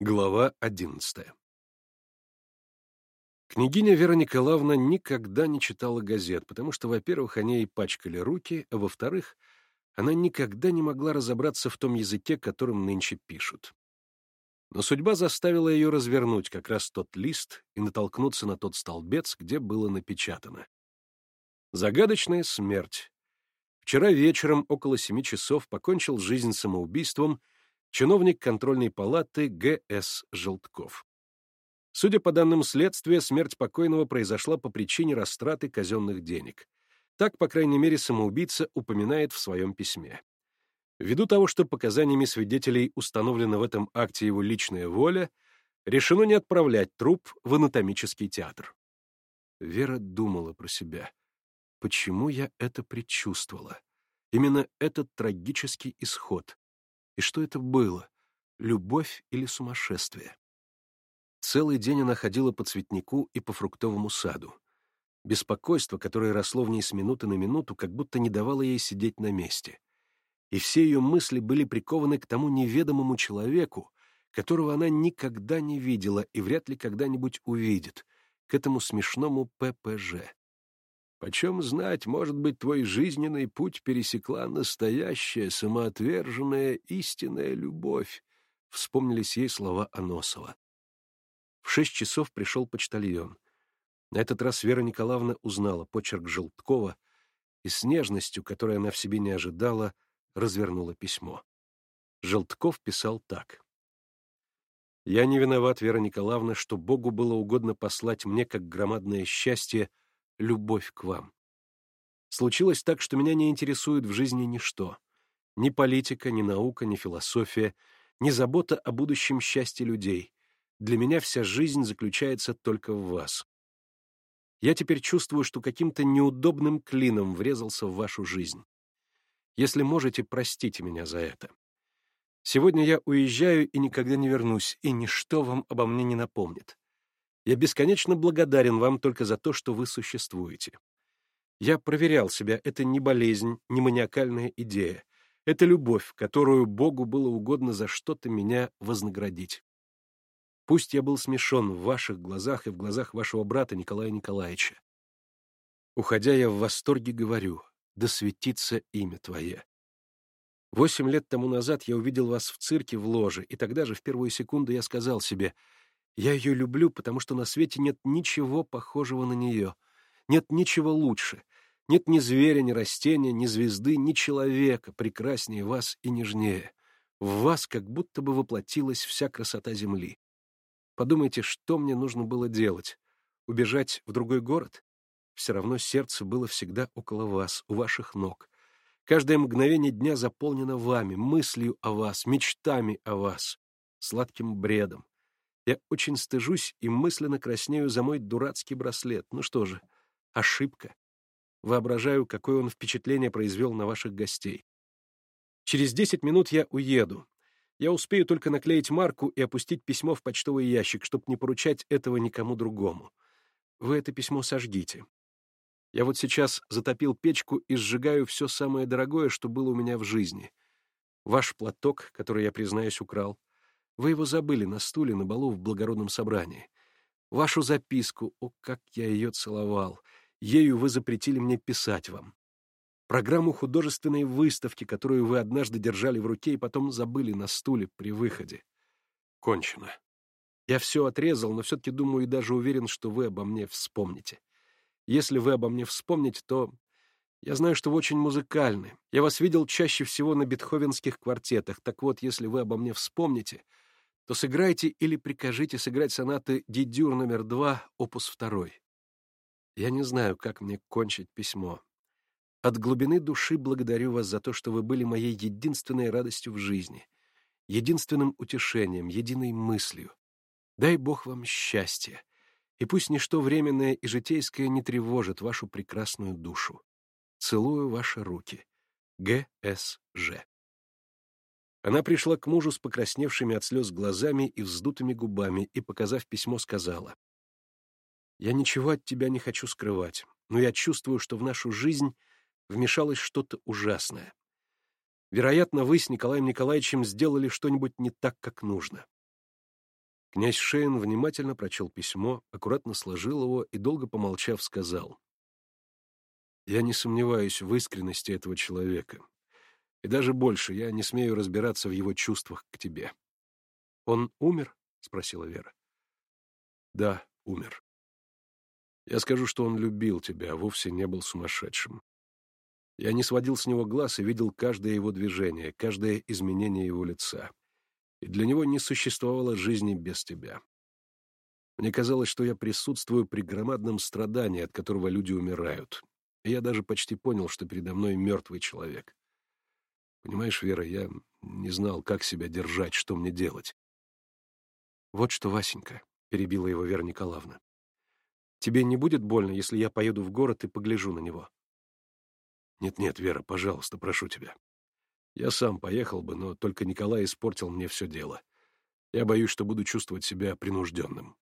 Глава одиннадцатая Княгиня Вера Николаевна никогда не читала газет, потому что, во-первых, они ей пачкали руки, а во-вторых, она никогда не могла разобраться в том языке, которым нынче пишут. Но судьба заставила ее развернуть как раз тот лист и натолкнуться на тот столбец, где было напечатано. Загадочная смерть. Вчера вечером около семи часов покончил жизнь самоубийством чиновник контрольной палаты Г.С. Желтков. Судя по данным следствия, смерть покойного произошла по причине растраты казенных денег. Так, по крайней мере, самоубийца упоминает в своем письме. Ввиду того, что показаниями свидетелей установлена в этом акте его личная воля, решено не отправлять труп в анатомический театр. Вера думала про себя. Почему я это предчувствовала? Именно этот трагический исход. И что это было? Любовь или сумасшествие? Целый день она ходила по цветнику и по фруктовому саду. Беспокойство, которое росло в ней с минуты на минуту, как будто не давало ей сидеть на месте. И все ее мысли были прикованы к тому неведомому человеку, которого она никогда не видела и вряд ли когда-нибудь увидит, к этому смешному ППЖ. Почем знать, может быть, твой жизненный путь пересекла настоящая, самоотверженная, истинная любовь, — вспомнились ей слова Аносова. В шесть часов пришел почтальон. На этот раз Вера Николаевна узнала почерк Желткова и с нежностью, которой она в себе не ожидала, развернула письмо. Желтков писал так. «Я не виноват, Вера Николаевна, что Богу было угодно послать мне, как громадное счастье, — любовь к вам. Случилось так, что меня не интересует в жизни ничто. Ни политика, ни наука, ни философия, ни забота о будущем счастье людей. Для меня вся жизнь заключается только в вас. Я теперь чувствую, что каким-то неудобным клином врезался в вашу жизнь. Если можете, простите меня за это. Сегодня я уезжаю и никогда не вернусь, и ничто вам обо мне не напомнит. Я бесконечно благодарен вам только за то, что вы существуете. Я проверял себя, это не болезнь, не маниакальная идея. Это любовь, которую Богу было угодно за что-то меня вознаградить. Пусть я был смешон в ваших глазах и в глазах вашего брата Николая Николаевича. Уходя, я в восторге говорю, да светится имя Твое. Восемь лет тому назад я увидел вас в цирке в ложе, и тогда же в первую секунду я сказал себе — я ее люблю, потому что на свете нет ничего похожего на нее, нет ничего лучше, нет ни зверя, ни растения, ни звезды, ни человека прекраснее вас и нежнее. В вас как будто бы воплотилась вся красота земли. Подумайте, что мне нужно было делать? Убежать в другой город? Все равно сердце было всегда около вас, у ваших ног. Каждое мгновение дня заполнено вами, мыслью о вас, мечтами о вас, сладким бредом. Я очень стыжусь и мысленно краснею за мой дурацкий браслет. Ну что же, ошибка. Воображаю, какое он впечатление произвел на ваших гостей. Через десять минут я уеду. Я успею только наклеить марку и опустить письмо в почтовый ящик, чтобы не поручать этого никому другому. Вы это письмо сожгите. Я вот сейчас затопил печку и сжигаю все самое дорогое, что было у меня в жизни. Ваш платок, который я, признаюсь, украл, вы его забыли на стуле на балу в благородном собрании. Вашу записку, о, как я ее целовал, ею вы запретили мне писать вам. Программу художественной выставки, которую вы однажды держали в руке и потом забыли на стуле при выходе. Кончено. Я все отрезал, но все-таки думаю и даже уверен, что вы обо мне вспомните. Если вы обо мне вспомните, то... Я знаю, что вы очень музыкальны. Я вас видел чаще всего на бетховенских квартетах. Так вот, если вы обо мне вспомните, то сыграйте или прикажите сыграть сонаты Дидюр номер два, опус второй. Я не знаю, как мне кончить письмо. От глубины души благодарю вас за то, что вы были моей единственной радостью в жизни, единственным утешением, единой мыслью. Дай Бог вам счастья, и пусть ничто временное и житейское не тревожит вашу прекрасную душу. Целую ваши руки. Г. Она пришла к мужу с покрасневшими от слез глазами и вздутыми губами и, показав письмо, сказала. «Я ничего от тебя не хочу скрывать, но я чувствую, что в нашу жизнь вмешалось что-то ужасное. Вероятно, вы с Николаем Николаевичем сделали что-нибудь не так, как нужно. Князь Шейн внимательно прочел письмо, аккуратно сложил его и, долго помолчав, сказал. «Я не сомневаюсь в искренности этого человека. Даже больше, я не смею разбираться в его чувствах к тебе». «Он умер?» — спросила Вера. «Да, умер. Я скажу, что он любил тебя, а вовсе не был сумасшедшим. Я не сводил с него глаз и видел каждое его движение, каждое изменение его лица. И для него не существовало жизни без тебя. Мне казалось, что я присутствую при громадном страдании, от которого люди умирают. И я даже почти понял, что передо мной мертвый человек. Понимаешь, Вера, я не знал, как себя держать, что мне делать. «Вот что, Васенька», — перебила его Вера Николаевна. «Тебе не будет больно, если я поеду в город и погляжу на него?» «Нет-нет, Вера, пожалуйста, прошу тебя. Я сам поехал бы, но только Николай испортил мне все дело. Я боюсь, что буду чувствовать себя принужденным».